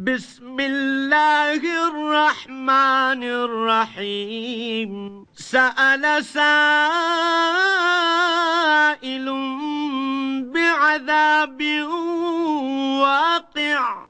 بسم الله الرحمن الرحيم. سأل سائل بعذاب واقع.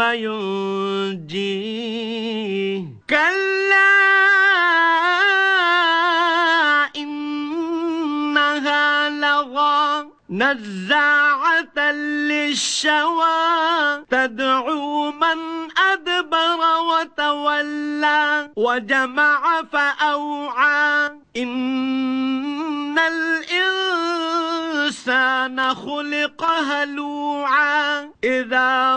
ينجيه كلا إنها لغى. نزاعة للشوى. تدعو من أدبر وتولى. وجمع فأوعى. إن الإنسان خلق هلوعا. إذا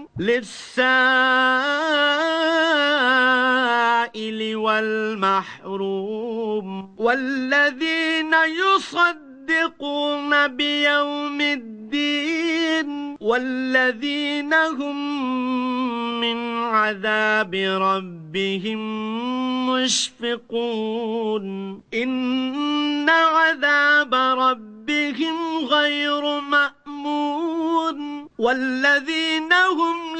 للسائل والمحروم والذين يصدقون بيوم الدين والذين هم من عذاب ربهم مشفقون. إن عذاب ربهم غير مأمون والذين هم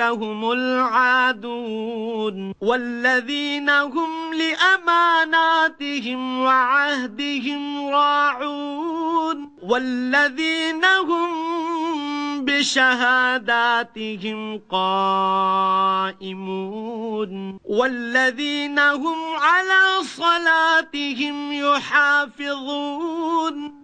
هم العادون والذين هم لأماناتهم وعهدهم راعون والذين هم بشهاداتهم قائمون والذين هم على صلاتهم يحافظون